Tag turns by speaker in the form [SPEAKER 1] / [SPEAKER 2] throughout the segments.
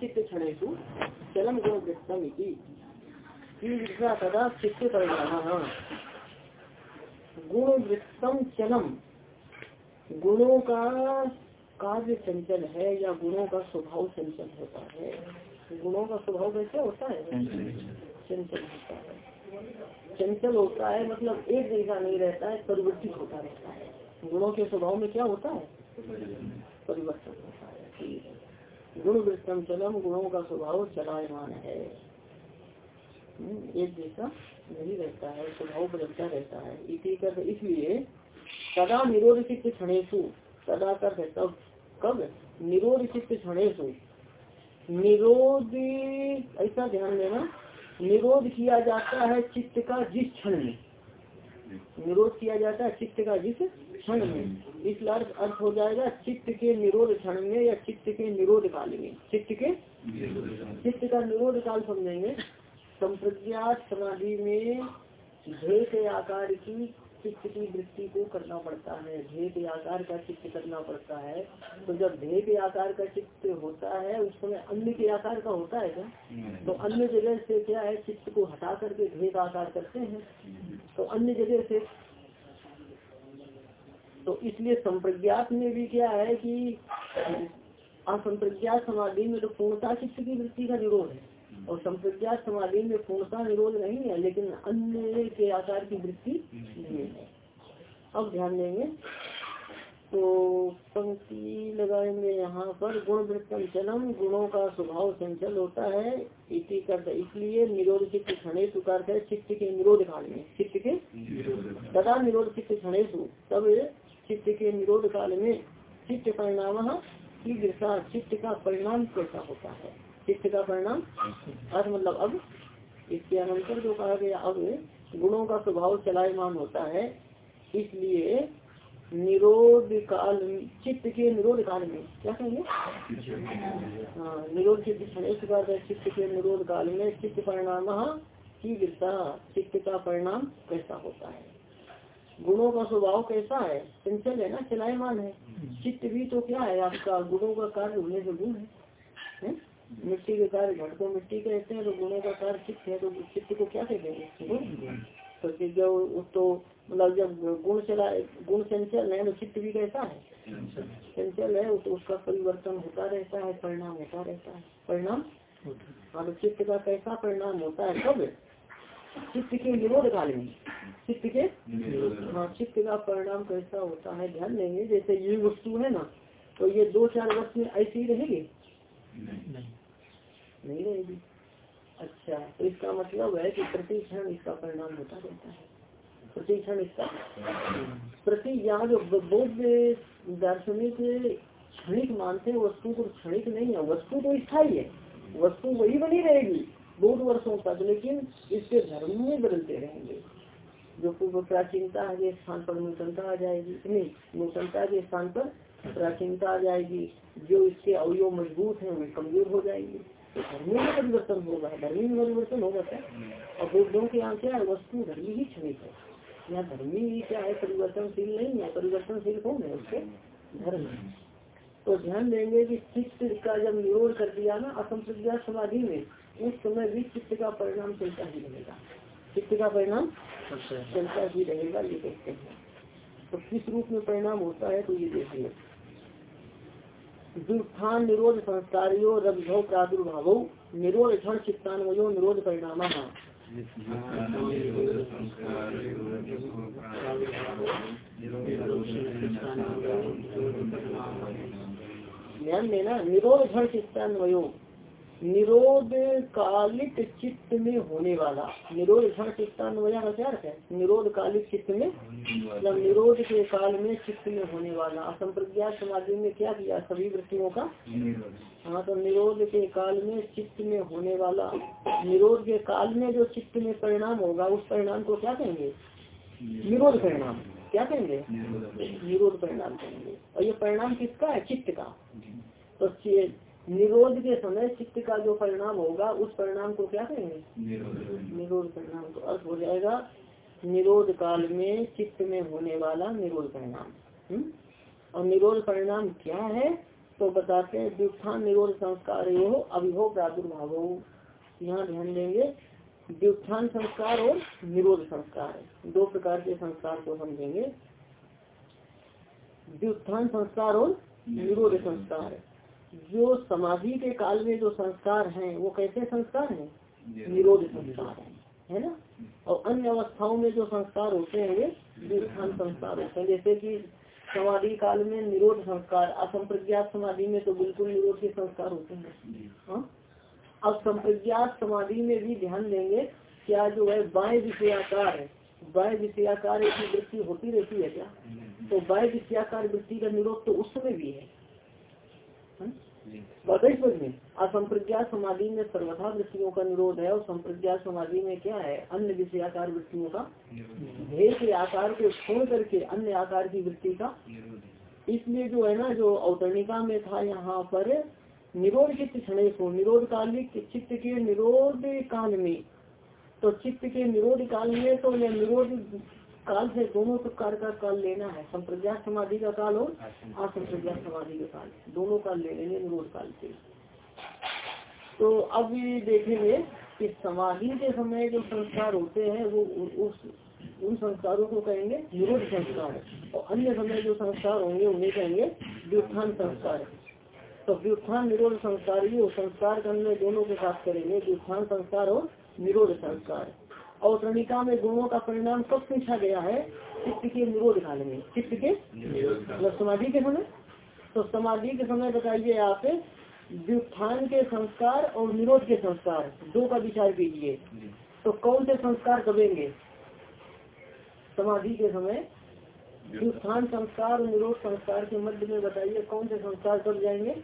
[SPEAKER 1] चित्त क्षणेशु चलम गुण वृत्तम सदा चित्त गुण वृत्तम चलम गुणों का कार्य चंचल है या गुणों का स्वभाव चंचल होता है? गुणों का स्वभाव कैसे होता है? चंचल होता है। चंचल होता है मतलब एक जैसा नहीं रहता है, परिवर्तित होता रहता है। गुणों के स्वभाव में क्या होता है? परिवर्तन होता है। गुण वृत्तम चलम गुणों का स्वभाव चलायमान है। हम्म, एक जैसा नहीं रहता है स्वभाव बदलता रहता है। इसी कर इसलिए सदा निरोध चित्त क्षणेशु सदा कर तब कब? निरोध चित्त क्षणेशु निरोध ऐसा ध्यान देना निरोध किया जाता है चित्त का जिस क्षण में? निरोध किया जाता है चित्त का जिस क्षण में। इस अर्थ अर्थ हो जाएगा, चित्त के निरोध क्षण में या चित्त के निरोध काल में। चित्त के? चित्त का निरोध काल समझेंगे। संप्रज्ञात समाधि में ध्येय के आकार की चित्त की वृत्ति को करना पड़ता है। ध्येय के आकार का चित्त करना पड़ता है। तो जब ध्येय के आकार का चित्त होता है, उस समय अन्य के आकार का होता है क्या? तो अन्य जगह से क्या है? चित्त को हटा करके ध्येय का आकार करते हैं। तो अन्य जगह से तो इसलिए संप्रज्ञात में भी क्या है कि असंप्रज्ञात समाधि में तो पूर्णता चित्त की वृत्ति का निरोध है। और संप्रज्ञात समाधि में पूर्णता निरोध नहीं है लेकिन अन्य के आकार की वृत्ति नहीं है। अब ध्यान देंगे। तो पंक्ति लगाएँगे यहाँ पर गुण वृत्तम चलम गुणों का स्वभाव संचल होता है इसी कर इसलिए निरोध चित्त क्षणेशु कर चित्त के निरोध काल में चित्त के तथा निरोध चित्त क्षणेशु तब चित्त के निरोध काल में चित्त परिणाम की चित्त का परिणाम कैसा होता है। चित्त का परिणाम अर्थ मतलब अब इसके अनंतर जो कहा गया, अब गुणों का स्वभाव चलायमान होता है। इसलिए निरोध काल चित्त के निरोध काल में, क्या कहेंगे? हाँ निरोध चित्त चित्त के निरोध काल में चित्त परिणाम की गिरता चित्त का परिणाम कैसा होता है? गुणों का स्वभाव कैसा है? चंचल है ना? चलायमान है। चित्त भी तो क्या है? आपका गुणों का कार्य होने से गुण है। मिट्टी के कार्य घट को मिट्टी कहते हैं तो गुणों का कार्य चित्त है तो चित्त को क्या कहते हैं? तो जब तो मतलब जब गुण चला, गुण चंचल है तो चित्त भी कैसा है? चंचल है तो उसका परिवर्तन होता रहता है, परिणाम होता रहता है। परिणाम? हाँ तो चित्त का कैसा परिणाम होता है? कब? चित्त के निरोध काल में चित्त के? हाँ चित्त का परिणाम कैसा होता है ध्यान देंगे जैसे ये वस्तु है ना तो ये दो चार वर्ष में ऐसी ही रहेगी? नहीं। रहेगी। अच्छा तो इसका मतलब है कि प्रति क्षण इसका परिणाम होता रहता है। प्रति क्षण इसका? प्रति यहाँ जो बौद्ध दार्शनिक क्षणिक मानते हैं वस्तु को क्षणिक नहीं है। वस्तु तो स्थायी है। वस्तु वही बनी रहेगी। बहुत वर्षों तक लेकिन इसके धर्म में बदलते रहेंगे। जो पूर्व प्राचीनता के स्थान पर नूतनता आ जाएगी नहीं नूतनता के स्थान पर प्राचीनता आ जाएगी। जो इसके अवयव मज़बूत है वे कमज़ोर हो जाएँगे। तो धर्मी में परिवर्तन होगा धर्मी में परिवर्तन होगा क्या और बुद्धों के यहाँ क्या है वस्तु धर्मी ही क्षणिक है। यहाँ धर्मी ही क्या है परिवर्तनशील नहीं है परिवर्तनशील कौन है उसके? धर्म तो ध्यान देंगे कि चित्त का जब निरोध कर दिया ना असंप्रज्ञा समाधि में उस समय भी चित्त का परिणाम चलता ही रहेगा। चित्त का परिणाम चलता ही रहेगा ये कहते हैं। तो किस रूप में परिणाम होता है तो ये देखिए। दुर्स्थान निरोध संस्कारियों रविभव प्रादुर्भाव निरोध क्षण चित्तान्वयो निरोध परिणाम। ध्यान देना निरोध क्षण चित्तान्वयो। निरोध कालिक चित्त में होने वाला निरोध क्षण चित्तान्वया का क्या है? निरोध कालिक चित्त में मतलब निरोध के काल में चित्त में होने वाला असंप्रज्ञात समाधि में क्या किया? सभी वृत्तियों का? हाँ तो निरोध के काल में चित्त में होने वाला निरोध के काल में जो चित्त में परिणाम होगा उस परिणाम को क्या कहेंगे? निरोध परिणाम। क्या कहेंगे? निरोध। परिणाम कहेंगे। और ये परिणाम किसका है? चित्त का। तो निरोध के समय चित्त का जो परिणाम होगा उस परिणाम को क्या कहेंगे? निरोध परिणाम तो अर्थ हो जाएगा निरोध काल में चित्त में होने वाला निरोध परिणाम। हम्म? और निरोध परिणाम क्या है? तो बताते हैं व्युत्थान निरोध संस्कार यो अभिभव प्रादुर्भाव। यहाँ ध्यान देंगे व्युत्थान संस्कार और निरोध संस्कार दो प्रकार के संस्कार को समझेंगे। व्युत्थान संस्कार और निरोध संस्कार जो समाधि के काल में जो संस्कार हैं वो कैसे संस्कार हैं? निरोध। संस्कार है है ना? और अन्य अवस्थाओं में जो संस्कार होते हैं वे व्युत्थान संस्कार होते हैं। जैसे कि समाधि काल में निरोध संस्कार असंप्रज्ञात समाधि में तो बिल्कुल निरोध के संस्कार होते हैं। हाँ? अब संप्रज्ञात समाधि में भी ध्यान देंगे क्या जो है बाएँ विषयाकार है। बाह्य विषयाकार की वृत्ति होती रहती है क्या? तो बाय विषयाकार वृत्ति का निरोध तो उस समय भी है। समझ में असंप्रज्ञात समाधि में सर्वथा वृत्तियों का निरोध है और संप्रज्ञात समाधि में क्या है? अन्य विषयाकार वृत्तियों का भेद के आकार को छोड़ करके अन्य आकार की वृत्ति का इसलिए जो है ना जो अवतरणिका में था यहाँ पर निरोध चित्त क्षण को निरोध कालिक चित्त के निरोध काल में। तो चित्त के निरोध काल में तो यह निरोध काल से दोनों प्रकार का काल लेना है। संप्रज्ञात समाधि का काल और असंप्रज्ञात समाधि का काल। दोनों काल ले लेंगे निरोध काल से तो अब ये देखेंगे कि समाधि के समय जो संस्कार होते हैं वो उस उन संस्कारों को कहेंगे निरोध संस्कार। और अन्य समय जो संस्कार होंगे उन्हें कहेंगे व्युत्थान संस्कार। तो व्युत्थान निरोध संस्कार ये संस्कार करने दोनों के साथ करेंगे व्युत्थान संस्कार और निरोध संस्कार। और प्रणिका में गुणों का परिणाम कब पूछा गया है? चित्त के निरोध काल में। चित्त के मतलब समाधि के समय। तो समाधि के समय बताइए आप व्युत्थान के संस्कार और निरोध के संस्कार दो का विचार कीजिए। तो कौन से संस्कार करेंगे समाधि के समय। व्युत्थान संस्कार और निरोध संस्कार के मध्य में बताइए कौन से संस्कार कर जाएँगे?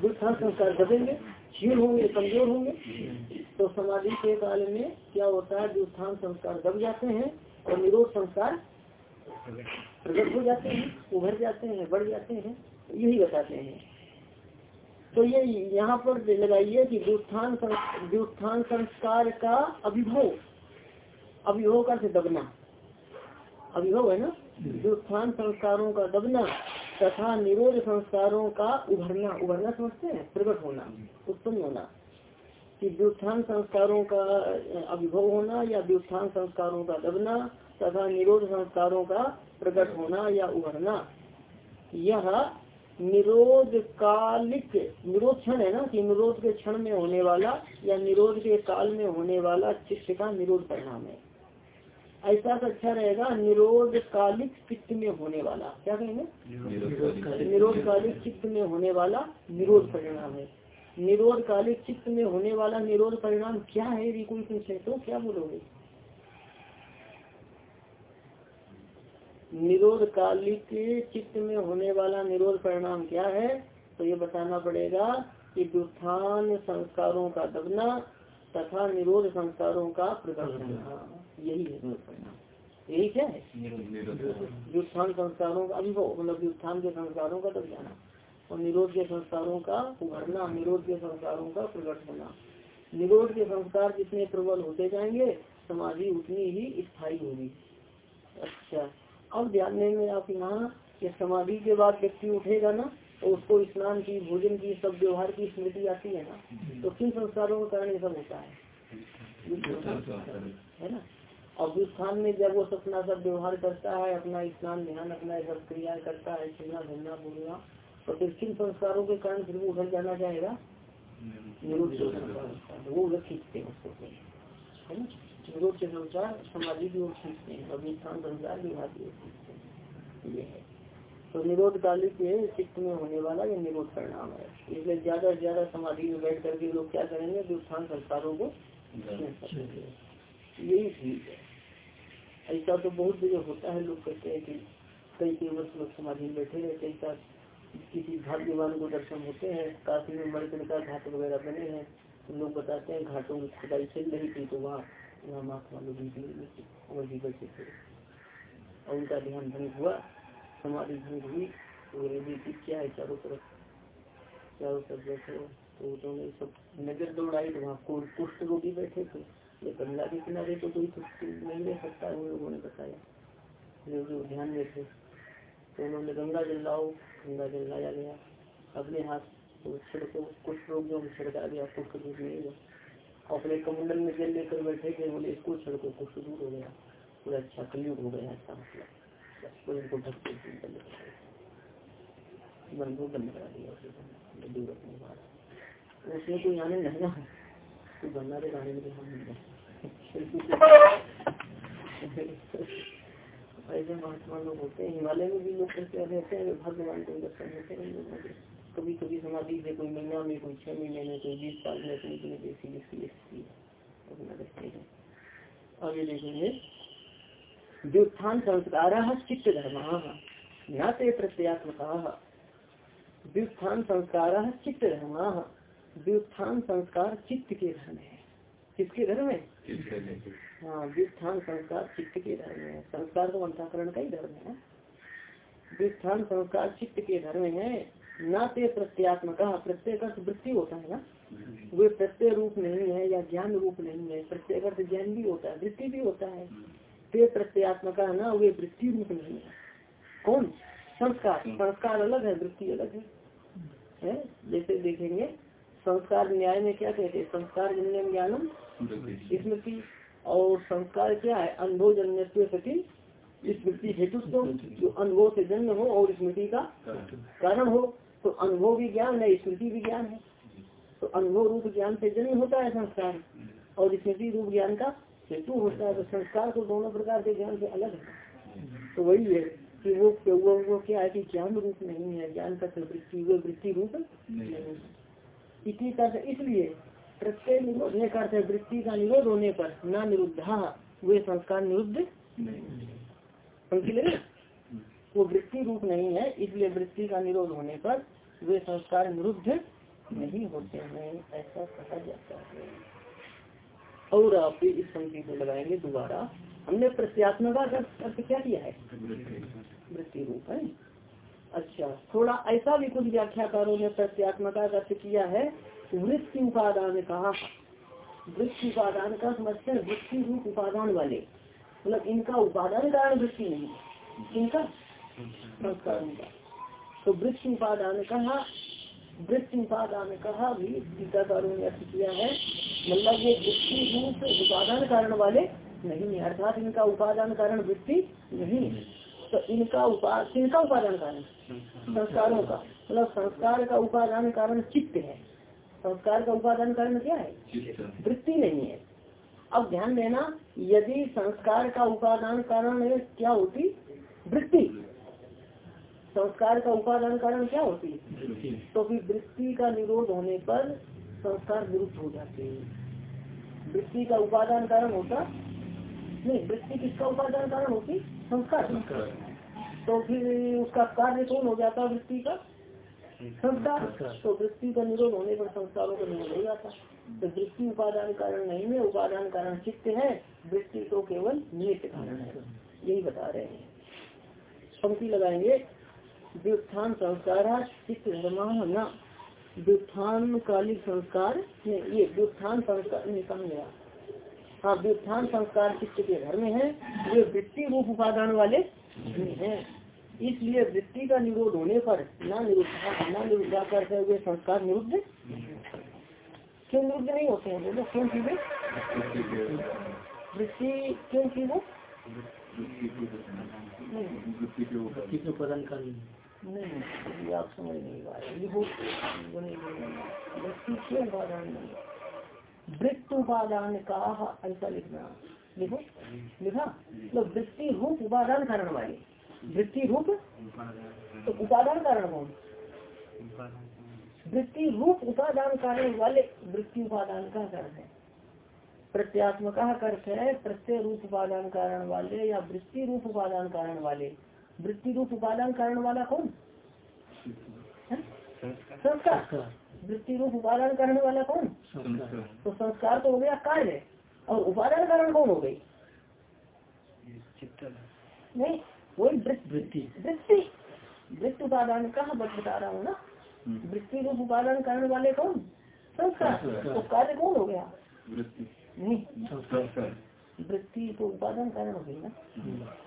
[SPEAKER 1] व्युत्थान। संस्कार करेंगे क्षीण होंगे कमज़ोर होंगे तो समाधि के काल में क्या होता है? व्युत्थान संस्कार दब जाते हैं और निरोध संस्कार प्रकट हो जाते हैं उभर जाते हैं बढ़ जाते हैं यही बताते हैं। तो ये यहाँ पर लगाइए कि व्युत्थान व्युत्थान संस्कार का अभिभव अभिभव का दबना। अभिभव है ना? व्युत्थान संस्कारों का दबना। तथा निरोध संस्कारों का उभरना उभरना समझते हैं? प्रकट होना, उत्पन्न होना। कि व्युत्थान संस्कारों का, अभिभव होना या व्युत्थान संस्कारों का दबना तथा निरोध संस्कारों का प्रकट होना या उभरना। यह निरोध कालिक निरोध क्षण है ना? कि निरोध के क्षण में होने वाला या निरोध के काल में होने वाला चित्त का निरोध परिणाम है। ऐसा तो अच्छा रहेगा निरोध कालिक चित्त में होने वाला। क्या कहेंगे? निरोध कालिक चित्त में होने वाला निरोध परिणाम है। निरोध कालिक चित्त में होने वाला निरोध परिणाम क्या है? यदि कोई पूछे तो क्या बोलोगे? निरोध कालिक चित्त में होने वाला निरोध परिणाम क्या है? तो ये बताना पड़ेगा कि व्युत्थान संस्कारों का दबना तथा निरोध संस्कारों का प्रदर्शन। यही है। यही क्या है? व्युत्थान संस्कारों का अभिभव मतलब व्युत्थान के संस्कारों का दब जाना और निरोध के संस्कारों का उभरना निरोध के संस्कारों का प्रकट होना। निरोध के संस्कार जितने प्रबल होते जाएँगे समाधि उतनी ही स्थायी होगी। अच्छा। अब ध्यान देंगे आप यहाँ कि समाधि के बाद व्यक्ति उठेगा ना तो उसको स्नान की भोजन की सब व्यवहार की स्मृति आती है ना तो किन संस्कारों के कारण ये सब होता है? है ना? स्थान में जब वो अपना सब व्यवहार करता है अपना स्नान ध्यान अपना सब क्रिया करता है छिलना धरना बोलना तो फिर किन संस्कारों के कारण फिर वो उधर जाना चाहेगा? वो उधर खींचते हैं उसको है ना? निरोध के संसार समाधि की ओर खींचते हैं अभी स्थान संसार विभाग की ओर खींचते हैं। ये है। तो निरोध कालिक चित्त में होने वाला ये निरोध परिणाम है। इसलिए ज़्यादा से ज़्यादा समाधि में बैठ करके लोग क्या करेंगे? व्युत्थान संस्कारों को यही ठीक है। ऐसा तो बहुत जगह होता है, लोग कहते हैं कि कई कई वर्ष लोग समाधि में बैठे रहते ऐसा किसी भाग्यवान को दर्शन होते हैं, काशी में मणिकर्णिका घाट वगैरह बने हैं तो लोग बताते हैं घाटों की खुदाई चल रही थी तो वहाँ वहाँ महात्मा लोग भी बैठे थे। और उनका ध्यान भंग हुआ, समाधि भंग हुई तो रेडी क्या है चारों तरफ़? चारों तरफ़ बैठे तो उन्होंने सब नज़र दौड़ाई तो वहाँ कुष्ठ रोगी बैठे थे। ये गंगा के किनारे तो कोई नहीं रह सकता उन लोगों ने बताया। जो जो ध्यान में थे तो उन्होंने गंगा जल लाओ, गंगा जल लाया गया। अपने हाथ तो छिड़को, कुछ लोग जो छिड़का गया कुछ दूर नहीं गया। अपने कमंडल में जल लेकर बैठे थे, बोले, इसको छिड़को, कुछ दूर हो गया। पूरा अच्छा कलयुग हो गया ऐसा मतलब। कोई इनको ढक बंद करा दिया। उसमें कोई आनंद है ऐसे महात्मा लोग होते हैं, हिमालय में भी लोग कैसे रहते हैं भगवान को दर्शन होते हैं कभी कभी समाधि से कोई महीना में, कोई छह महीने में, कोई बीस साल में अपनी अपनी जैसी जिसकी स्थिति अपना रहते हैं। आगे देखेंगे व्युत्थान संस्कार चित्त धर्म ज्ञाते प्रत्यात्मक व्युत्थान संस्कार चित्त धर्म व्युत्थान संस्कार चित्त के धर्म है। किसके धर्म है हाँ व्युत्थान संस्कार चित्त के धर्म है संस्कार तो अंताकरण का ही धर्म है व्युत्थान संस्कार चित्त के धर्म है। न ते प्रत्यात्मक प्रत्येक अर्थ वृत्ति होता है ना? वे प्रत्यय रूप नहीं है या ज्ञान रूप नहीं है। प्रत्येक अर्थ ज्ञान भी होता है वृत्ति भी होता है। ते प्रत्यात्मक ना वे वृत्ति रूप नहीं है। कौन? संस्कार। संस्कार अलग है वृत्ति अलग है, है? जैसे देखेंगे संस्कार न्याय में क्या कहते हैं? संस्कार जन्य ज्ञानम स्मृति। और संस्कार क्या है? अनुभव जन्य सती। स्मृति हेतु तो जो अनुभव से जन्म हो और स्मृति का कारण हो तो अनुभव भी ज्ञान है स्मृति भी ज्ञान है। तो अनुभव रूप ज्ञान से जन्म होता है संस्कार। और स्मृति रूप ज्ञान का हेतु होता है तो संस्कार को दोनों प्रकार के ज्ञान से अलग है। तो वही है कि वो वो, क्या है कि ज्ञान रूप नहीं है ज्ञान का वृत्ति वो वृत्ति रूप नहीं। है इसलिए प्रत्यय निरोधने का वृत्ति का निरोध होने पर न निरुद्धा वे संस्कार निरुद्ध वो वृत्ति रूप नहीं है, इसलिए वृत्ति का निरोध होने पर वे संस्कार निरुद्ध नहीं होते हैं, ऐसा कहा जाता है। और आप इस पंक्ति को लगाएँगे दोबारा। हमने प्रत्यात्मका अर्थ क्या किया है? वृत्ति रूप है। अच्छा थोड़ा ऐसा भी कुछ व्याख्याकारों ने प्रत्यात्मता अर्थ किया है वृत्ति उपादान कहा, वृत्ति उपादान का हैं वृत्ति रूप उपादान वाले। मतलब इनका उपादान कारण वृत्ति नहीं, इनका संस्कार उनका तो वृत्ति उपादान कहा, वृत्ति उपादान कहा भी टीकाकारों ने अर्थ किया है मतलब ये वृत्ति रूप उपादान कारण वाले नहीं अर्थात इनका उपादान कारण वृत्ति नहीं है। इनका उपाद इनका उपादान कारण? संस्कारों का। मतलब संस्कार का उपादान कारण चित्त है। संस्कार का उपादान कारण क्या है? वृत्ति नहीं है। अब ध्यान देना यदि संस्कार का उपादान कारण है क्या होती? वृत्ति। संस्कार का उपादान कारण क्या होती? तो फिर वृत्ति का निरोध होने पर संस्कार विरुद्ध हो जाते हैं। वृत्ति का उपादान कारण होता? नहीं वृत्ति किसका उपादान कारण होती? संस्कार। तो फिर उसका कार्य कौन हो जाता है वृत्ति का? संस्कार। तो वृत्ति का निरोध होने पर संस्कारों का निरोध हो जाता। तो वृत्ति उपादान कारण नहीं है उपादान कारण चित्त है। वृत्ति तो केवल नित्य कारण है। यही बता रहे हैं। पंक्ति लगाएँगे। व्युत्थान संस्कार चित्त धर्म न। व्युत्थान कालिक संस्कार ये व्युत्थान संस्कार कहा गया। हाँ व्युत्थान संस्कार चित्त के धर्म है वे वृत्ति रूप उपादान वाले हैं। इसलिए वृत्ति का निरोध होने पर न निरुद्धा न निरुद्धा करते हुए संस्कार निरुद्ध क्यों निरुद्ध नहीं होते हैं? बोलो क्यों की वृत्ति क्यों वो नहीं। आप समझ नहीं पा रहे। वृत्ति क्यों उपादान नहीं वृत्त उपादान का ऐसा लिखना। लिखो। लिखा? तो वृत्ति रूप उपादान कारण वाले। वृत्ति रूप तो उपादान कारण कौन? वृत्ति रूप उपादान कारण वाले वृत्ति उपादान का कारण है। प्रत्यात्मक अर्थ है प्रत्यय रूप उपादान कारण वाले या वृत्ति रूप उपादान कारण वाले। वृत्ति रूप उपादान कारण वाला कौन? संस्कार। वृत्ति रूप उपादान कारण वाला कौन? तो संस्कार तो हो गया कार्य। और उपादान कारण कौन हो गई? नहीं वही वृत्ति। वृत्ति। वृत्ति। उपादान कहा बता रहा हूँ ना? हम्म। वृत्ति रूप उपादान कारण वाले कौन? संस्कार। तो कार्य कौन हो गया? नहीं। वृत्ति तो उपादान कारण हो गई ना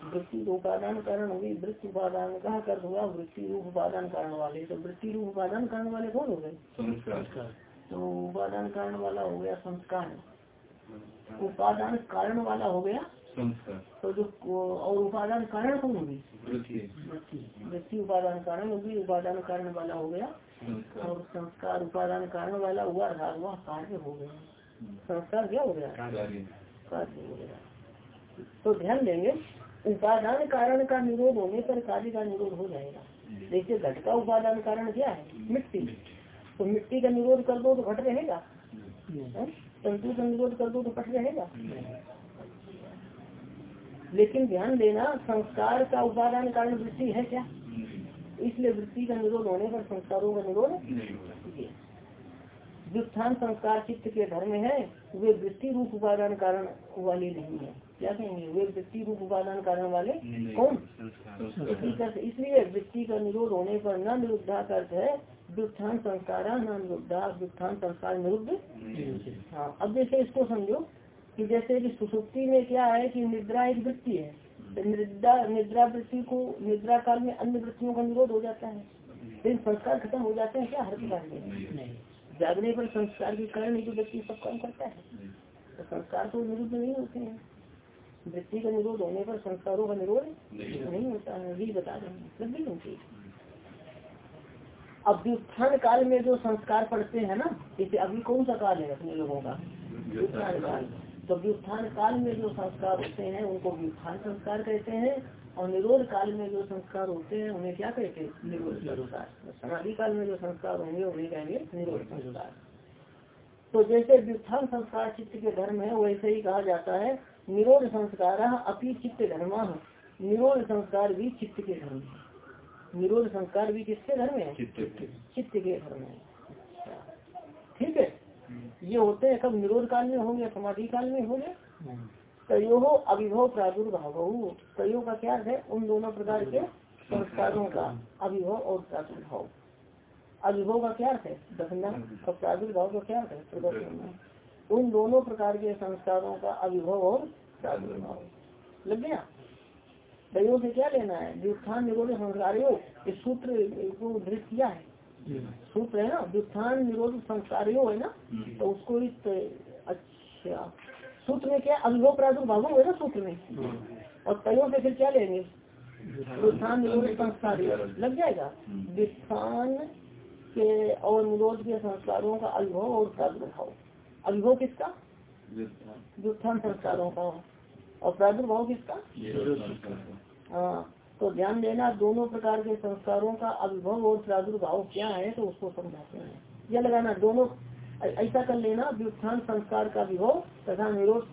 [SPEAKER 1] वृत्ति तो उपादान कारण होगी वृत्ति उपादान कहा कर होगा वृत्ति रूप उपादान कारण वाले तो वृत्ति रूप उपादान कारण वाले कौन हो गए तो उपादान कारण वाला हो गया संस्कार उपादान कारण वाला हो गया तो जो और उपादान कारण कौन होगी वृत्ति उपादान कारण होगी उपादान कारण वाला हो गया और संस्कार उपादान कारण वाला हुआ कार्य हो गया संस्कार क्या हो गया कार्य हो गया तो ध्यान देंगे उपादान कारण का निरोध होने पर कार्य का निरोध हो जाएगा। देखिए घट का उपादान कारण क्या है? मिट्टी। तो मिट्टी का निरोध कर दो तो घट रहेगा। तंतु का निरोध कर दो तो पट रहेगा। लेकिन ध्यान देना संस्कार का उपादान कारण वृत्ति है क्या? इसलिए वृत्ति का निरोध होने पर संस्कारों का निरोध व्युत्थान संस्कार चित्त के धर्म है वे वृत्ति रूप उपादान कारण वाले नहीं है। क्या कहेंगे? वे वृत्ति रूप उपादान कारण वाले कौन? इसलिए वृत्ति का निरोध होने पर न निरुद्धा अर्थ है व्युत्थान संस्कार न निरुद्धा व्युत्थान संस्कार निरुद्ध। हाँ अब जैसे इसको समझो कि जैसे कि सुसुप्ति में क्या है कि निद्रा एक वृत्ति है तो निद्रा निद्रा वृत्ति को निद्रा काल में अन्य वृत्तियों का निरोध हो जाता है। लेकिन संस्कार खत्म हो जाते हैं क्या? हर प्रकार में जागने पर संस्कार के कारण ही जो व्यक्ति सब काम करता है। तो संस्कार तो निरुद्ध नहीं होते हैं। वृत्ति का निरोध होने पर संस्कारों का निरोध नहीं होता। है। अभी बता रहे हैं। अब व्युत्थान काल में जो संस्कार पढ़ते हैं ना जैसे अभी कौन सा काल है अपने लोगों का? व्युत्थान काल। तो व्युत्थान काल में जो संस्कार होते हैं उनको व्युत्थान संस्कार कहते हैं। और निरोध काल में जो संस्कार होते हैं उन्हें क्या कहते हैं? निरोध संस्कार। समाधि काल में जो संस्कार होंगे उन्हें कहेंगे निरोध संस्कार। तो जैसे व्युत्थान संस्कार चित्त के धर्म है वैसे ही कहा जाता है निरोध संस्कार अपनी चित्त धर्म। निरोध संस्कार भी चित्त के धर्म है। निरोध संस्कार भी किसके धर्म है? चित्त के। धर्म है। ठीक है? ये होते हैं कब निरोध काल में होंगे समाधि काल में होंगे? तयो अभिभव प्रादुर्भाव। तयो का क्या है? उन दोनों प्रकार के संस्कारों का अभिभव और प्रादुर्भाव। अभिभव का क्या है? दखना और प्रादुर्भाव का क्या है? प्रदर्शन उन दोनों प्रकार के संस्कारों का अभिभव और प्रादुर्भाव। लग गया? तयो से क्या लेना है? व्युत्थान निरोध संस्कार सूत्र को दृष्ट किया है। सूत्र है ना? व्युत्थान निरोध संस्कारियों है ना? तो उसको इस अच्छा सूत्र में क्या अनुभव प्रादुर्भाव है ना सूत्र में? और तयों से फिर क्या लेंगे? लग जाएगा? व्युत्थान के और निरोध के संस्कारों का अनुभव और प्रादुर्भाव। अनुभव किसका? व्युत्थान संस्कारों का। और प्रादुर्भाव किसका? हाँ तो ध्यान देना दोनों प्रकार के संस्कारों का अभिभव और प्रादुर्भाव क्या है तो उसको समझाते हैं। यह लगाना दोनों ऐसा कर लेना, व्युत्थान संस्कार का विभव तथा निरोध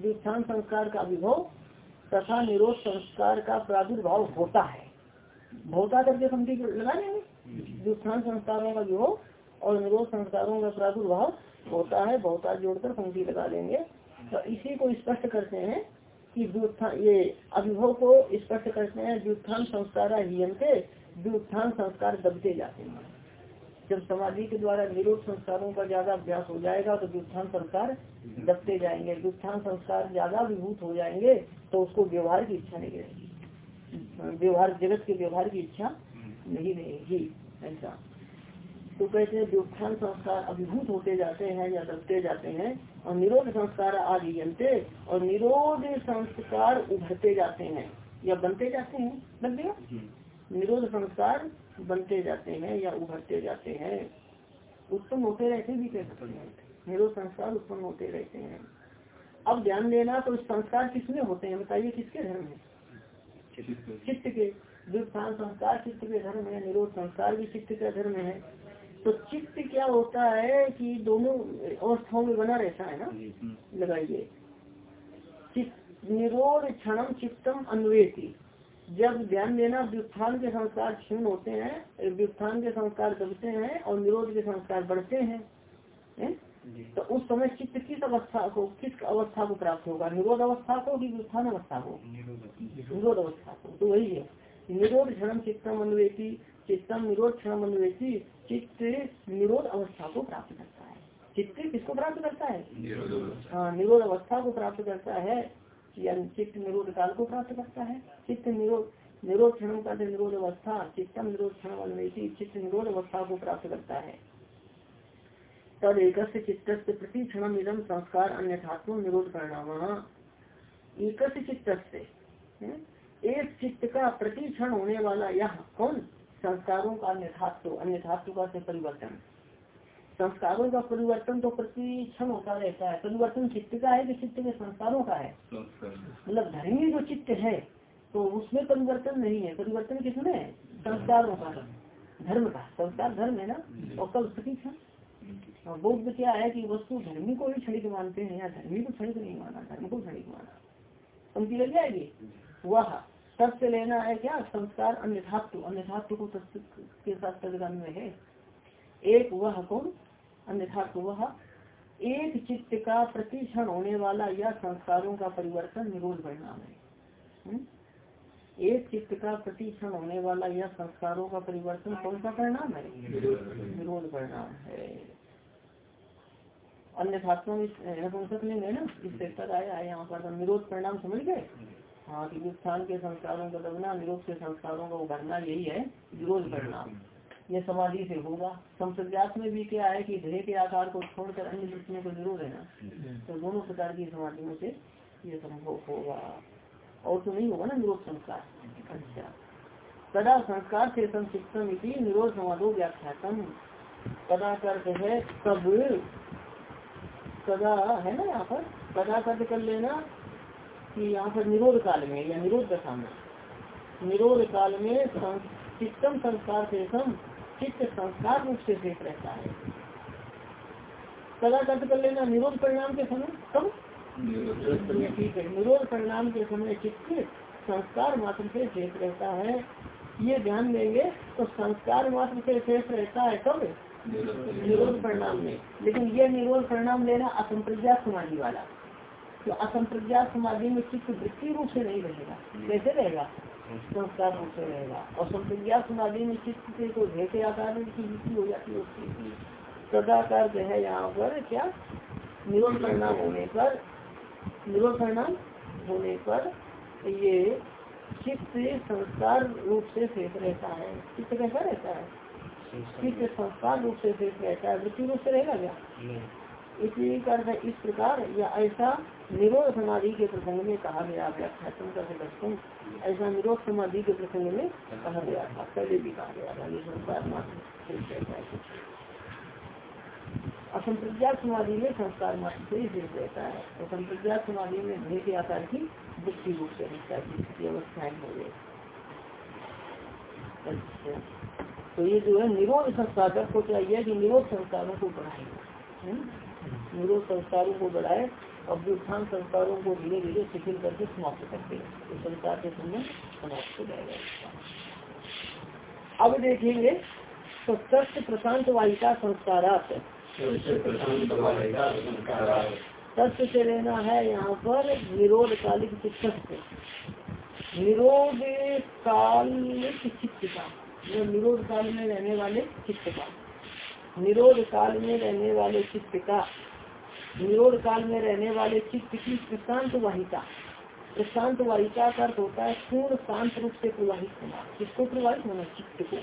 [SPEAKER 1] व्युत्थान संस्कार का विभव तथा निरोध संस्कार का प्रादुर्भाव होता है। होता करके समझी लगा लेंगे। व्युत्थान संस्कारों का विभव और निरोध संस्कारों का प्रादुर्भाव होता है बहुता जोड़कर पंक्ति लगा लेंगे। तो इसी को स्पष्ट करते हैं कि ये अभिभव को स्पष्ट करते हैं, व्युत्थान संस्कार व्युत्थान संस्कार दबते जाते हैं। जब समाधि के द्वारा निरोध संस्कारों का ज़्यादा अभ्यास हो जाएगा तो व्युत्थान संस्कार दबते जाएँगे। व्युत्थान संस्कार ज़्यादा विभूत हो जाएँगे तो उसको व्यवहार की इच्छा नहीं रहेगी। व्यवहार जगत के व्यवहार की इच्छा नहीं रहेगी ऐसा। तो कहते हैं व्युत्थान संस्कार अभिभूत होते जाते हैं या दबते जाते हैं और निरोध संस्कार आदि जनते और निरोध संस्कार उभरते जाते हैं या बनते जाते हैं लग गया। निरोध संस्कार बनते जाते हैं या उभरते जाते हैं उत्पन्न होते रहते भी कह सकते हैं। निरोध संस्कार उत्पन्न होते रहते हैं। अब ध्यान देना तो संस्कार किसमें होते हैं? बताइए किसके धर्म है? चित्त के। व्युत्थान संस्कार चित्त के धर्म है निरोध संस्कार भी चित्त का धर्म है। तो चित्त क्या होता है कि दोनों अवस्थाओं में बना रहता है ना? लगाइए। निरोध क्षणम चित्तम अन्वेति। जब ध्यान देना व्युत्थान के संस्कार क्षीण होते हैं व्युत्थान के संस्कार दबते हैं और निरोध के संस्कार बढ़ते हैं है? तो उस समय चित्त किस अवस्था को किस अवस्था को प्राप्त होगा? निरोध अवस्था को कि व्युत्थान अवस्था को? निरोध अवस्था। को। तो वही है। निरोध क्षण चित्तम अन्वेती चित्तम निरोध क्षण अन्वेती चित्त निरोध अवस्था को प्राप्त करता है। चित्त किसको प्राप्त करता है? हाँ निरोध अवस्था को प्राप्त करता है। चित्त निरोध काल को प्राप्त करता है। चित्त निरोध निरोध क्षण का निरोध अवस्था, चित्तम निरोध क्षण चित्त निरोध अवस्था को प्राप्त करता है। तद एक चित्त प्रति क्षण इदम संस्कार अन्य निरोध परिणाम। एक चित्त से एक चित्त का प्रति क्षण होने वाला यह कौन? संस्कारों का अन्यथात्व अन्यथात्व का से परिवर्तन। संस्कारों का परिवर्तन तो प्रति क्षण होता रहता है। परिवर्तन चित्त का है कि चित्त के संस्कारों का है? मतलब धर्मी जो चित्त है तो उसमें परिवर्तन नहीं है। परिवर्तन किसमें? है संस्कारों का। धर्म का। संस्कार धर्म है ना? और कल प्रति क्षण। बौद्ध क्या है कि वस्तु धर्मी को ही क्षणिक मानते हैं या धर्मी को क्षणिक नहीं माना? धर्म को क्षणिक माना। पंक्ति लग जाएगी? वह तत्व लेना है क्या? संस्कार अन्य धातु अन्य धातु को तत्व के साथ तदगन में है। एक वह कौन अन्य धातु वह एक चित्त का प्रतिक्षण होने वाला यह संस्कारों का परिवर्तन निरोध परिणाम है। हम्म? एक चित्त का प्रतिक्षण होने वाला यह संस्कारों का परिवर्तन कौन सा परिणाम है? निरोध परिणाम है। अन्य धातुओं में लेंगे ना? इससे तक आया है यहाँ पर निरोध परिणाम समझ गए? हाँ कि स्थान के संस्कारों का दबना, निरोध के संस्कारों का उभरना, यही है विरोध परिणाम। ये समाधि से होगा। संप्रज्ञात में भी क्या है कि ध्यय के आकार को छोड़कर अन्य दृष्टियों को निरोध है ना? तो दोनों प्रकार की समाधियों से ये संभव होगा। और तो नहीं होगा ना निरोध संस्कार? अच्छा। कदा संस्कार से संक्षिप्तम निरोध समाधो व्याख्यातम। कदा करते है कदा है ना यहाँ पर? कदा कर लेना कि यहाँ पर निरोध काल में या निरोध दशा में। निरोध काल में चित्तम संस्कार से सम चित्त संस्कार रूप से शेष रहता है। कदा अर्थ कर लेना निरोध परिणाम के समय? कब? ठीक है, निरोध परिणाम के समय चित्त संस्कार मात्र से शेष रहता है। ये ध्यान देंगे तो संस्कार मात्र से शेष रहता है कब? निरोध परिणाम में। लेकिन ये निरोध परिणाम लेना असंप्रज्ञात समाधि वाला। तो असंप्रज्ञात समाधि में चित्त वृत्ति रूप से नहीं रहेगा कैसे रहेगा संस्कार रूप से रहेगा और संप्रज्ञात समाधि में चित्त से तो भेटे आकार की वृत्ति हो जाती है उसकी सदाकार जो है यहाँ पर क्या निरोध परिणाम होने पर निरोध परिणाम होने पर ये चित्त संस्कार रूप से शेष रहता है चित्त कैसा रहता है चित्त संस्कार रूप से शेष रहता है वृत्ति रूप से रहेगा क्या इसलिए कर इस प्रकार, या ऐसा निरोध समाधि के प्रसंग में कहा गया व्याख्यातन कर ऐसा निरोध समाधि के प्रसंग में कहा गया था, पहले भी कहा गया था, ये संसार मात्र असंप्रज्ञात समाधि में संस्कार मात्र से ही रहता है। तो समाधि में भेद के आकार की वृत्ति रूप से है अवस्थाएँ हो गई। अच्छा। तो ये जो है, निरोध संस्कार को चाहिए कि निरोध संस्कारों को बढ़ाएगा निरोध संस्कारों को बढ़ाए और व्युत्थान संस्कारों को धीरे धीरे शिथिल करके समाप्त करते हैं तो संस्कार के समय समाप्त हो जाएगा। अब देखेंगे तत्व प्रशांत वाहिका संस्कारात तत्व से लेना है यहाँ पर निरोध कालिक चित्त निरोध कालिक चित्त का निरोध काल में रहने वाले चित्त का निरोध काल में रहने वाले चित्त का, निरोध काल में रहने वाले चित्त की प्रशांत वाहिका। प्रशांत वाहिका का अर्थ होता है पूर्ण शांत रूप से प्रवाहित होना। किसको प्रवाहित होना? चित्त को।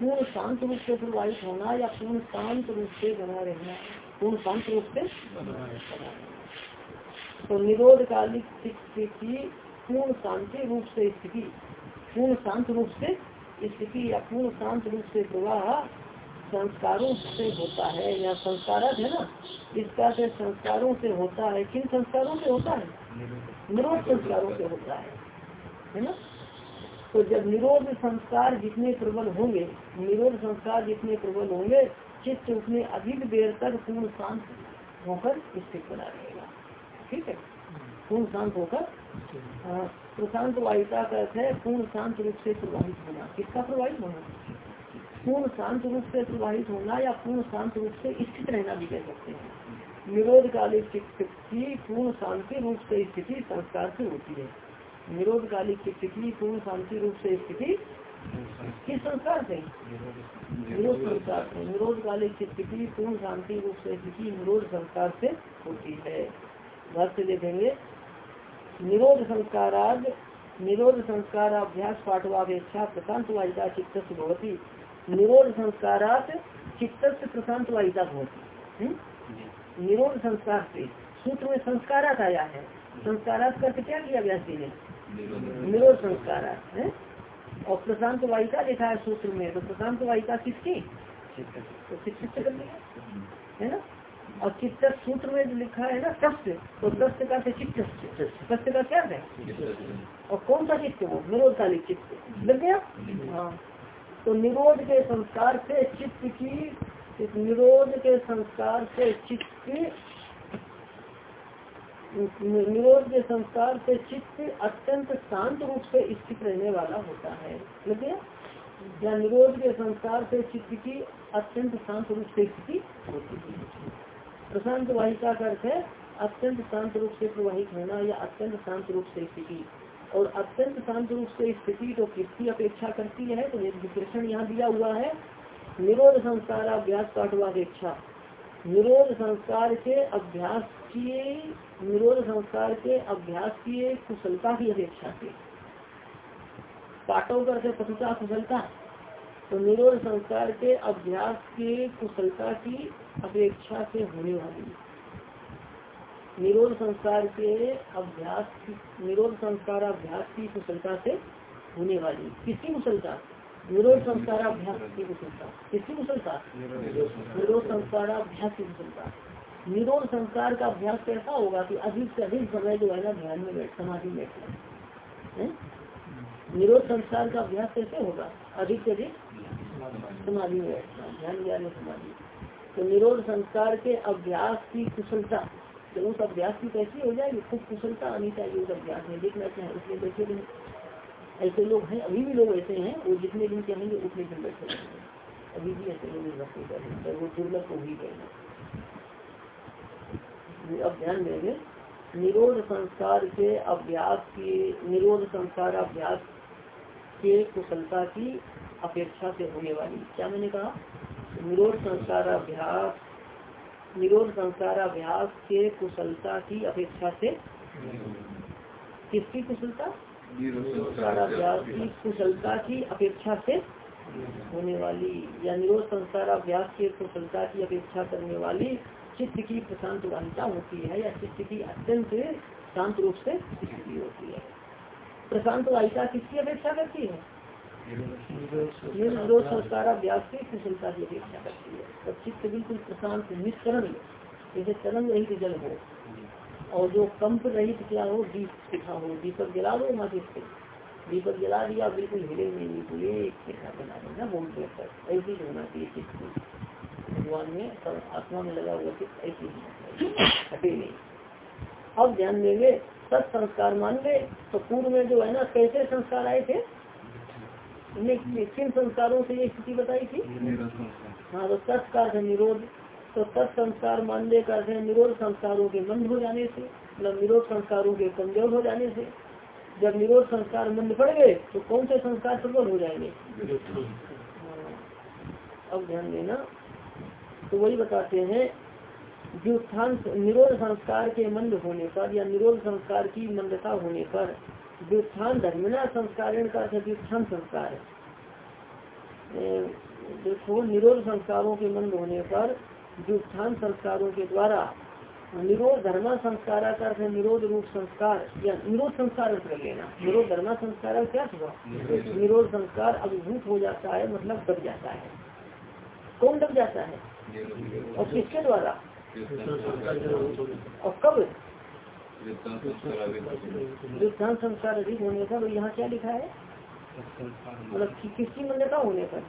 [SPEAKER 1] पूर्ण शांत रूप से प्रवाहित होना या पूर्ण शांत रूप से बना रहना। पूर्ण शांत रूप से तो निरोध कालिक चित्त की पूर्ण शांति रूप से स्थिति, पूर्ण शांत रूप से स्थिति या पूर्ण शांत रूप से प्रवाह संस्कारों से होता है, या संस्कार है ना? इसका से संस्कारों से होता है, किन संस्कारों से होता है? निरोध संस्कारों से होता है है ना? तो जब निरोध संस्कार जितने प्रबल होंगे, निरोध संस्कार जितने प्रबल होंगे, चित्त उतने अधिक देर तक पूर्ण शांत होकर स्थित बना रहेगा। ठीक है? पूर्ण शांत होकर प्रशांत वायुता का अर्थ है पूर्ण शांत रूप से प्रभावित होना। किसका प्रभावित होना? पूर्ण शांत रूप से प्रवाहित होना या पूर्ण शांत रूप से स्थित रहना भी कह सकते हैं। निरोध कालिक की पूर्ण शांति रूप से स्थिति संस्कार से होती है। निरोध कालिक चित्त पूर्ण शांति रूप से स्थिति किस संस्कार से? निरोध संस्कार से। निरोध कालिक चित्त पूर्ण शांति रूप से स्थिति निरोध संस्कार से होती है। घर से देखेंगे। निरोध संस्काराद निरोध संस्कार अभ्यास पाठवापेक्षा प्रशांत वाहिता चित्त भवती निरोध संस्कारात चित्त प्रशांत वाहिता भवती। हम्म? निरोध संस्कार से। सूत्र में संस्कारात आया है। संस्कारात करके क्या किया व्यास जी ने निरोध संस्कारात है और प्रशांत वाहिका लिखा है सूत्र में तो प्रशांत वाहिका किसकी? तो शिक्षित कर लिया है ना? और चित्त सूत्र में जो लिखा है ना तस्त तो तस्त का से चित्त। तस्त का क्या है? और कौन सा चित्त वो? निरोध कालिक चित्त। लग गया? हाँ। तो निरोध के संस्कार से चित्त की निरोध के संस्कार से चित्त निरोध के संस्कार से चित्त अत्यंत शांत रूप से स्थित रहने वाला होता है। गया या निरोध के संस्कार से चित्त की अत्यंत शांत रूप से स्थिति होती है। प्रशांत वाहिका का अर्थ है, अत्यंत शांत रूप से प्रवाहित होना या अत्यंत शांत रूप से स्थिति। और अत्यंत शांत रूप से स्थिति तो किसकी अपेक्षा करती है तो विश्लेषण यहाँ दिया हुआ है। निरोध संस्कार अभ्यास पाठवापेक्षा। निरोध संस्कार के अभ्यास किए, निरोध संस्कार के अभ्यास किए कुशलता की अपेक्षा से। पाठों कर पशुता कुशलता। तो निरोध संस्कार के अभ्यास के कुशलता की अपेक्षा से होने वाली। निरोध संस्कार के अभ्यास निरोध संस्कार अभ्यास की कुशलता से होने वाली। किसकी कुशलता? निरोध संस्कार अभ्यास की कुशलता। किसकी कुशलता? निरोध संस्कार अभ्यास की कुशलता। निरोध संस्कार का अभ्यास कैसा होगा कि अधिक से अधिक समय जो है ना ध्यान में बैठ, समाधि बैठना निरोध संस्कार का अभ्यास कैसे होगा? अधिक से अधिक समाधि में बैठना ध्यान ज्ञान में समाधि। तो निरोध संस्कार के अभ्यास की कुशलता तो उस अभ्यास की कैसी हो जाएगी? खूब कुशलता आनी चाहिए उस अभ्यास में। देखना चाहे उसमें बैठे दिन ऐसे लोग हैं, अभी भी लोग ऐसे हैं, वो जितने दिन चाहेंगे उतने दिन बैठे अभी भी ऐसे लोग वो दुर्लभ को भी गए अब ध्यान देंगे, निरोध संस्कार के अभ्यास की, निरोध संस्कार अभ्यास के कुशलता की अपेक्षा से होने वाली। क्या मैंने कहा? निरोध संस्कार अभ्यास निरोध संस्कार अभ्यास के कुशलता की अपेक्षा से किसकी कुशलता? अभ्यास की कुशलता की अपेक्षा से होने वाली, या निरोध संस्कार अभ्यास के कुशलता की अपेक्षा करने वाली चित्त की प्रशांत वाहिता होती है, या चित्त की अत्यंत शांत रूप से स्थिति होती है। प्रशांत वाहिता किसकी अपेक्षा करती है? निरोध संस्कार अभ्यास की कुशलता की अपेक्षा करती है तो चित्त बिल्कुल प्रशांत निष्करण जैसे तरंग रहित जल हो, और जो कंप रहित क्या हो, दीप शिखा हो, दीपक जला दो ना किसके दीपक जला दिया, बिल्कुल हिले नहीं बिल्कुल एक शिखा बना देना बोलते पर ऐसी। होना चाहिए चित्त भगवान में आत्मा में लगा हुआ चित्त ऐसी होना हटे नहीं। अब ध्यान देंगे सत्संस्कार मान ले तो पूर्व में जो है ना, कैसे संस्कार आए थे? किन संस्कारों से ये स्थिति बताई थी? हाँ तो तत्कार है निरोध तो तत्संस्कार मानने का है निरोध संस्कारों के मंद हो जाने से मतलब निरोध संस्कारों के कमज़ोर हो जाने से जब निरोध संस्कार मंद पड़ गए तो कौन से संस्कार प्रबल हो जाएँगे? हाँ। अब ध्यान देना तो वही बताते हैं व्युत्थान निरोध संस्कार के मंद होने पर या निरोध संस्कार की मंदता होने पर व्युत्थान धर्मिना संस्कार का व्युत्थान संस्कार देखो निरोध संस्कारों के मंद होने पर व्युत्थान संस्कारों के द्वारा निरोध धर्मा संस्कार का अर्थ निरोध रूप संस्कार, या निरोध संस्कार कर लेना। निरोध धर्मा संस्कार क्या हुआ निरोध संस्कार अभिभूत हो जाता है मतलब दब जाता है। कौन दब जाता है? और किसके द्वारा? और कब? विज्ञान संस्कार अधिक होने पर यहाँ क्या लिखा है? मतलब किसकी मान्यता होने पर?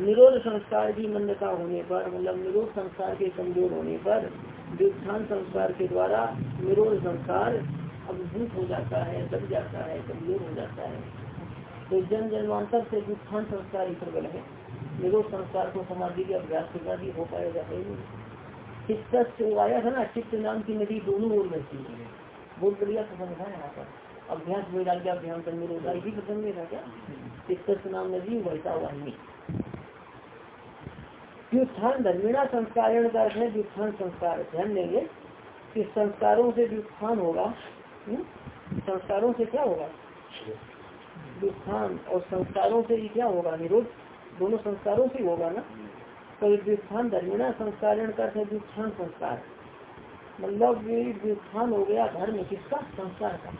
[SPEAKER 1] निरोध संस्कार की मान्यता होने पर मतलब निरोध संस्कार के कमज़ोर होने पर व्युत्थान संस्कार के द्वारा निरोध संस्कार अभिभूत हो जाता है, दब जाता है, कमज़ोर हो जाता है। तो जन जन्मांतर से व्युत्थान संस्कार ही प्रबल है। निरोध संस्कार को समाधि के अभ्यास के हो पाएगा आया था ना, चित्त नाम की नदी दोनों ओर बहती है बहुत बढ़िया समझ है यहाँ पर। अभ्यास वैराग्याभ्याम कर निरोधा इसी प्रसंग में था क्या? चित्त नाम नदी वैसा वाहिनी व्युत्थान धर्मिणा का अर्थ है व्युत्थान संस्कार। ध्यान देंगे कि संस्कारों से व्युत्थान होगा। हम्म? संस्कारों से क्या होगा? व्युत्थान और संस्कारों से ही क्या होगा? निरोध दोनों संस्कारों से होगा ना? व्युत्थान धर्मिणा संस्कारण का अर्थ है, व्युत्थान संस्कार। मतलब व्युत्थान हो गया धर्म, किसका? संस्कार का।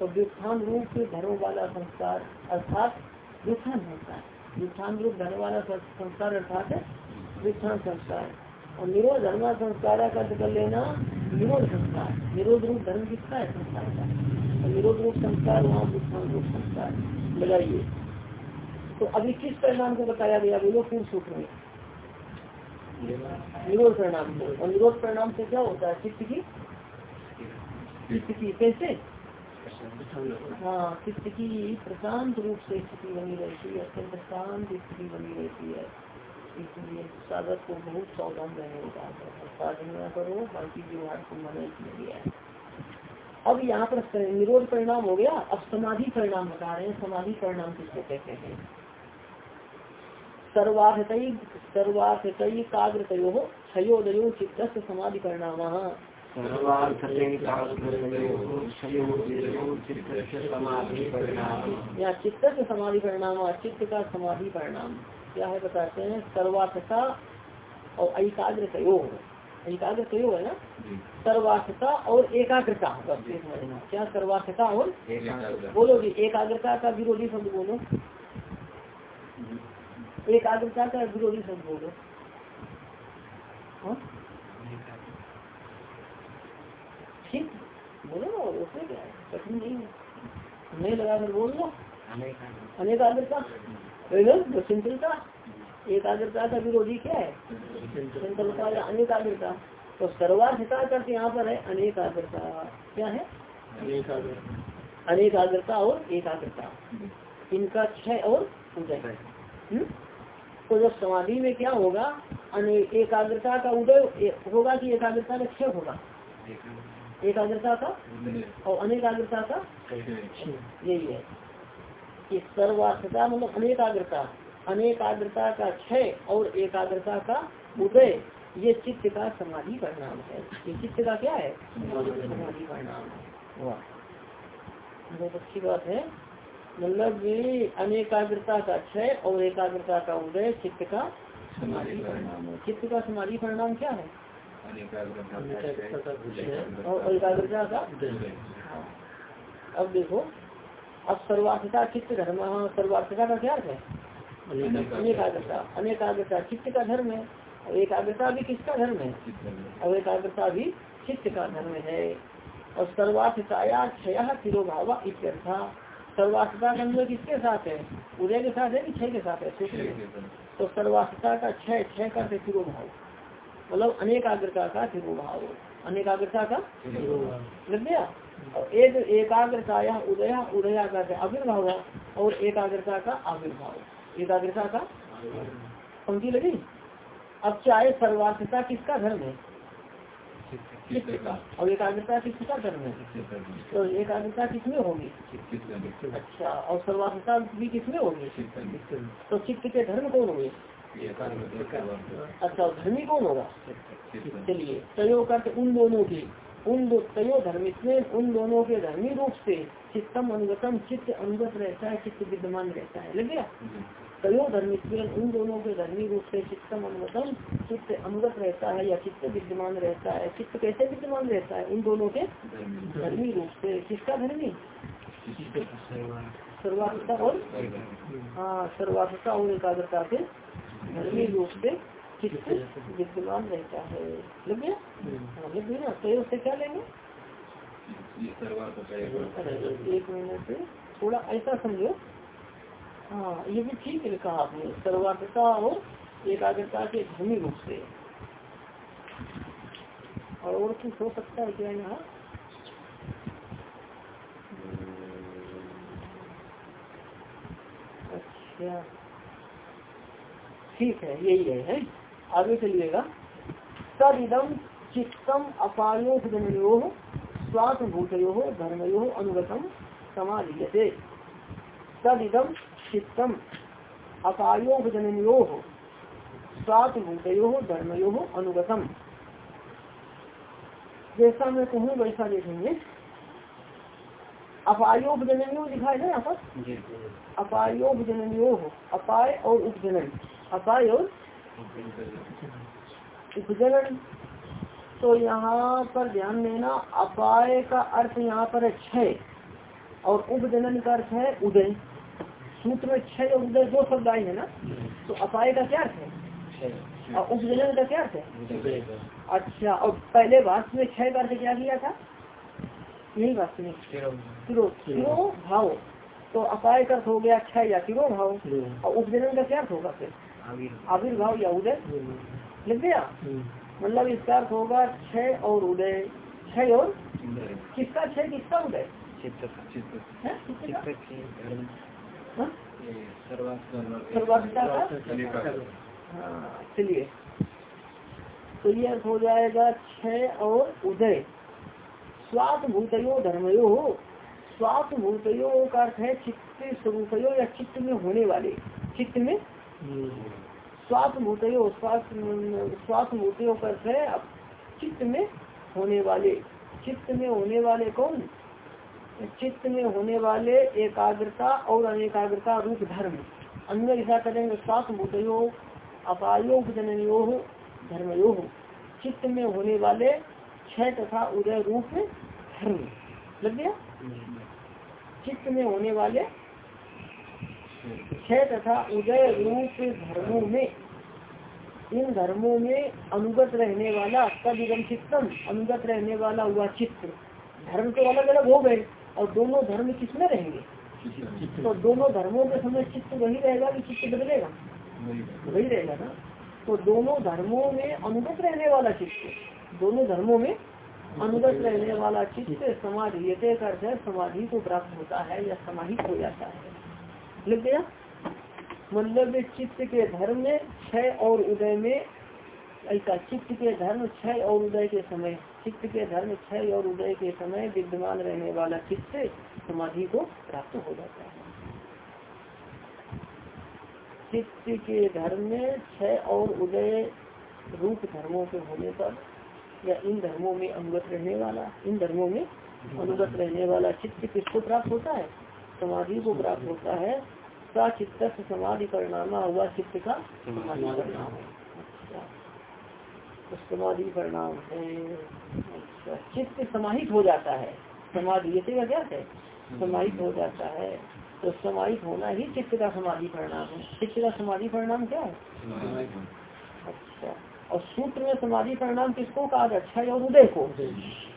[SPEAKER 1] तो व्युत्थान रूप धर्म वाला संस्कार, अर्थात व्युत्थान संस्कार। व्युत्थान रूप धर्म वाला संस्कार अर्थात व्युत्थान संस्कार। और निरोध धर्म संस्कार का कर लेना निरोध संस्कार। निरोध रूप धर्म किसका है? संस्कार का। और निरोध रूप संस्कार, वहाँ व्युत्थान रूप संस्कार। लगाइए तो अभी किस परिणाम को बताया गया? बोलो पूर्व सूत्र में। निरोध परिणाम को और निरोध परिणाम से क्या होता है? चित्त की? चित्त की, कैसे? हाँ चित्त की प्रशांत रूप से स्थिति बनी रहती है अत्यंत शांत स्थिति बनी रहती है। इसलिए साधक को बहुत सावधान रहने का साधना करो, बाकी व्यवहार को मना किया गया है। अब यहाँ पर निरोध परिणाम हो गया। अब समाधि परिणाम बता रहे हैं। समाधि परिणाम किसको कहते हैं? सर्वार्थतई सर्वार्थतई काग्रतयो क्षयोदयो चित्त समाधि परिणाम यहाँ चित्त समाधि परिणाम चित्त का समाधि परिणाम क्या है बताते हैं? सर्वार्थता और एकाग्रता एकाग्रता है ना? सर्वार्थता और एकाग्रता। क्या सर्वार्थता और? बोलो जी एकाग्रता का विरोधी शब्द बोलो। एकाग्रता का विरोधी हाँ? ठीक बोलो ना उसमें क्या है? कठिन नहीं है। नहीं लगा कर बोल लो अनेकाग्रता चंचलता एकाग्रता का विरोधी क्या है? चंचलता या अनेकाग्रता तो सर्वार्थता करते यहाँ पर है अनेकाग्रता क्या है? अनेकाग्रता और एकाग्रता इनका क्षय और उदय हम्म? तो जब समाधि में क्या होगा? एकाग्रता का उदय होगा कि एकाग्रता का क्षय होगा? एकाग्रता का? और अनेकाग्रता का? यही है। कि सर्वार्थता मतलब अनेकाग्रता। अनेकाग्रता का क्षय और एकाग्रता का उदय। ये चित्त का समाधि परिणाम है। ये चित्त का क्या है? समाधि परिणाम है। वाह। बहुत अच्छी बात है। मतलब अनेकाग्रता का क्षय और एकाग्रता का उदय चित्त का समाधि परिणाम। चित्त का समाधि परिणाम क्या है? और एकाग्रता का हाँ। अब देखो अब सर्वार्थता चित्त धर्म सर्वार्थता का क्या है? अनेकाग्रता। अनेकाग्रता। चित्त का धर्म है। और एकाग्रता भी किसका धर्म है? और एकाग्रता भी चित्त का धर्म है। और सर्वार्थताया क्षय तिरोभाव इत्यर्था। सर्वार्थता का अनुय किसके साथ है? उदय के साथ है कि क्षय के साथ है? तो सर्वार्थता का छह क्षय का तिरोभाव। मतलब अनेकाग्रता का तिरोभाव। अनेकाग्रता का लग गया? एक एकाग्रता या उदया उदया का आविर्भाव है और एकाग्रता का आविर्भाव। एकाग्रता का पंक्ति लगी? अब चाहे सर्वार्थता किसका धर्म है? और एकाग्रता किसका धर्म है? तो एकाग्रता किसमें होगी? अच्छा और सर्वार्थता भी किसमें होगी? तो चित्त के धर्म कौन होंगे? अच्छा धर्मी कौन होगा? चलिए सहयोग करते उन दोनों की, उन दो, तयो धर्म में उन दोनों के धर्मी रूप से चित्तम अनुगतम, चित्त अनुगत रहता है, चित्त विद्यमान रहता है। लग गया? तयो धर्म उन दोनों के धर्मी रूप से चित्तम अनुगतम चित्त अनुगत रहता है या चित्त विद्यमान रहता है? चित्त कैसे विद्यमान रहता है? उन दोनों के धर्मी रूप से। किसका धर्मी? सर्वात्ता और? हाँ सर्वात्ता और एकाग्रता से धर्मी रूप से चित्त विद्यमान रहता है। लग गया? हाँ, लग गया ना? तो उससे क्या लेंगे? एक महीने मिनट थोड़ा ऐसा समझो। हाँ ये भी ठीक है कहा आपने। सर्वार्थता और एकाग्रता के धर्मी रूप से। और और कुछ हो सकता है क्या यहाँ? अच्छा। ठीक है यही है, है? आगे चलिएगा। तद इदम चित्तम जनयो स्वात्म भूतयो धर्मयो अनुगतम समाधीयते। तदिदम चित्तम अपायो जननियो स्वात भूतयो धर्मयो अनुगतम। जैसा मैं कहूँ वैसा देखेंगे अपायोग जननियो लिखा है ना यहाँ पर? अपायोग जननियो अपाय और उपजनन। अपाय और उपजनन। तो यहाँ पर ध्यान देना अपाय का अर्थ यहाँ पर है क्षय और उपजनन का अर्थ है उदय। सूत्र में क्षय और उदय दो शब्द आए हैं ना तो अपाय का क्या अर्थ है? और उपजनन का क्या अर्थ है? अच्छा और पहले वास्तव में क्षय का अर्थ क्या किया था? यही वास्तव में। तिरो भाव तो अपाय का अर्थ हो गया क्षय या तिरो भाव और उपजनन का क्या अर्थ होगा फिर? आविर्भाव। या उदय। लिख गया मतलब इसका अर्थ होगा क्षय और उदय। क्षय और किसका क्षय किसका उदय? चलिए। तो ये हो जाएगा क्षय और उदय। स्वात भूतयो धर्मयो। हो स्वात भूतयो का अर्थ है चित्त स्वरूपयो या चित्त में होने वाले। चित्त में? स्वास्थ्य भूतयो स्वास्थ्य भूतयो का अर्थ है चित्त में होने वाले। चित्त में होने वाले कौन? चित्त में होने वाले एकाग्रता और अनेकाग्रता रूप धर्म। अन्य ऐसा करेंगे स्वास्थ्य भूतयो अपायो जननियो धर्मयो। चित्त में होने वाले छह तथा उदय रूप धर्म। लग गया? चित्त में होने वाले छह तथा उदय रूप धर्मों में, इन धर्मों में अनुगत रहने वाला तद चित्तम, अनुगत रहने वाला हुआ चित्त। धर्म तो अलग अलग हो गए। और दोनों धर्म किसमें रहेंगे। तो दोनों धर्मों के समय चित्त वही रहेगा कि चित्त बदलेगा? वही रहेगा ना? तो दोनों धर्मों में अनुगत रहने वाला चित्त, दोनों धर्मों में अनुगत रहने वाला चित्त समाधि कर समाधि को प्राप्त होता है या समाहित हो जाता है। लिख गया? मतलब चित्त के धर्म में क्षय और उदय में ऐसा चित्त के धर्म क्षय और उदय के समय, चित्त के धर्म क्षय और उदय के समय विद्यमान रहने वाला चित्त समाधि को प्राप्त हो जाता है। चित्त के धर्म में क्षय और उदय रूप धर्मों के होने पर या इन धर्मों में अनुगत रहने वाला, इन धर्मों में अनुगत रहने वाला चित्त किसको प्राप्त होता है? समाधि को प्राप्त होता है। सा चित्त समाधि परिणाम हुआ चित्त का समाधि परिणाम समाधि परिणाम। है अच्छा चित्त समाहित हो जाता है। समाधि ये का क्या है? समाहित हो जाता है। तो समाहित होना ही चित्त का समाधि परिणाम है। चित्त का समाधि परिणाम क्या है? अच्छा और सूत्र में समाधि परिणाम किसको कहा अच्छा और उदय को।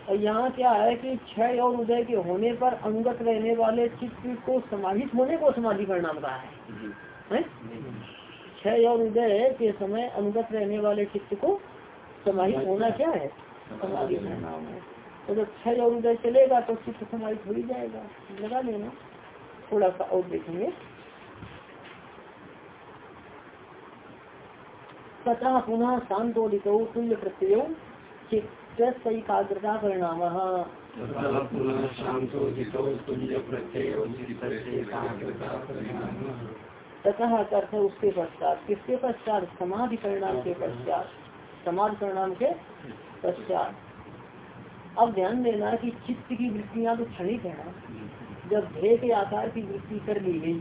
[SPEAKER 1] और यहाँ क्या है कि क्षय और उदय के होने पर अंगत रहने वाले चित्त को समाहित होने को समाधि परिणाम कहा है। क्षय और उदय के समय अनुगत रहने वाले चित्त को समाहित होना क्या है? समाधि परिणाम है। तो जब क्षय और उदय चलेगा तो चित्त समाहित हो ही जाएगा। लगा लेना। थोड़ा सा और देखेंगे। तथा पुनः शांतोदित तुल्य प्रत्यय चित्तकाग्रता परिणाम। तथा अर्थ उसके पश्चात। किसके पश्चात? समाधि परिणाम के पश्चात। समाधि परिणाम के पश्चात। अब ध्यान देना कि चित्त की वृत्तियाँ तो क्षणिक है ना। जब ध्येय के आकार की वृत्ति कर ली गई,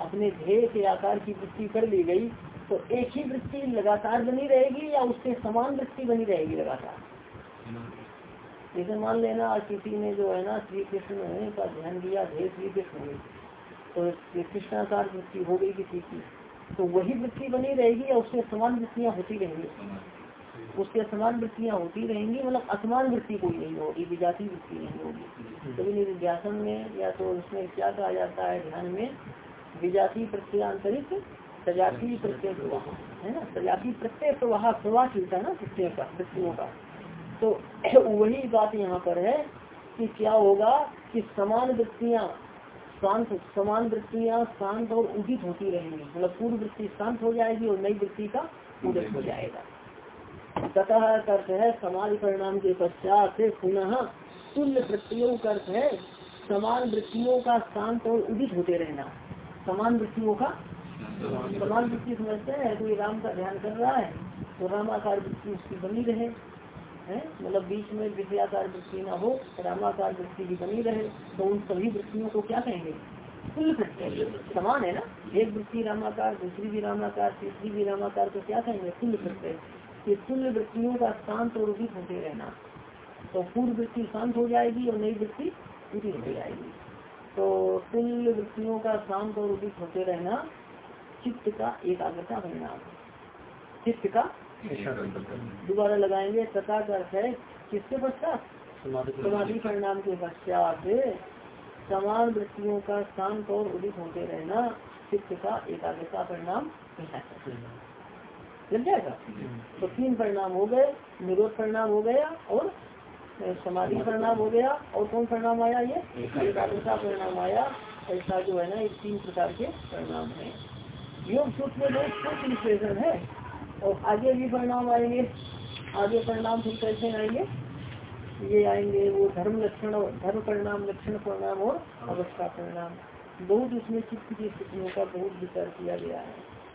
[SPEAKER 1] अपने ध्येय के आकार की वृत्ति कर ली गई तो एक ही वृत्ति लगातार बनी रहेगी या उससे समान वृत्ति बनी रहेगी लगातार? जैसे मान लेना, आज किसी ने जो है ना श्री कृष्ण का ध्यान दिया, ध्येय श्री कृष्ण तो श्री कृष्णाकार वृत्ति हो गई किसी की तो वही वृत्ति बनी रहेगी या उससे समान वृत्तियाँ होती रहेंगी? उसके समान वृत्तियाँ होती रहेंगी मतलब असमान वृत्ति कोई नहीं होगी, विजाति वृत्ति नहीं होगी। कभी निर्ध्यासन में या तो उसमें क्या कहा जाता है, ध्यान में? विजाति प्रत्यांतरित सजाती प्रत्यय प्रवाह, है ना? सजाती प्रत्यय प्रवाह प्रवाह चलता है ना का, वृत्तियों का। तो वही बात यहाँ पर है कि क्या होगा कि समान वृत्तियाँ शांत, समान वृत्तियाँ शांत और उदित होती रहेंगी। मतलब पूर्व वृत्ति शांत हो जाएगी और नई वृत्ति का उदित हो जाएगा। तथा अर्थ है समाज परिणाम के पश्चात पुनः तुल्य वृत्तियों का अर्थ है, समान वृत्तियों का शांत और उदित होते रहना। समान वृत्तियों का? समान वृत्ति समझते हैं कोई राम का ध्यान कर रहा है तो रामाकार वृत्ति उसकी बनी रहे, है? मतलब बीच में विषयाकार वृत्ति ना हो, रामाकार वृत्ति भी बनी रहे तो उन सभी वृत्तियों को क्या कहेंगे? समान है ना? एक वृत्ति रामाकार, दूसरी भी रामाकार, तीसरी भी रामाकार को क्या कहेंगे? कुल प्रत्यय ये तुल्य वृत्तियों का शांत और उदित होते रहना। तो पूर्व वृत्ति शांत हो जाएगी और नई वृत्ति उदित हो जाएगी। तो तुल्य वृत्तियों का शांत और उदित होते रहना चित्त का एकाग्रता परिणाम चित्त का दोबारा लगाएँगे तथा का अर्थ है किसके पश्चात। समाधि परिणाम। के पश्चात समान वृत्तियों का शांत और उदित होते रहना चित्त का एकाग्रता परिणाम लग जाएगा। तो तीन परिणाम हो गए, निरोध परिणाम हो गया और समाधि परिणाम हो गया और कौन परिणाम आया ये? एकाग्रता परिणाम आया। ऐसा जो है ना, ये तीन प्रकार के परिणाम है। योग सूत्र में बहुत विश्लेषण है। और आगे भी परिणाम आएँगे। आगे परिणाम फिर कैसे आएँगे? ये आएँगे वो धर्म लक्षण और धर्म परिणाम, लक्षण परिणाम और अवस्था परिणाम। बहुत उसमें चित्त की स्थितियों का बहुत विचार किया गया है।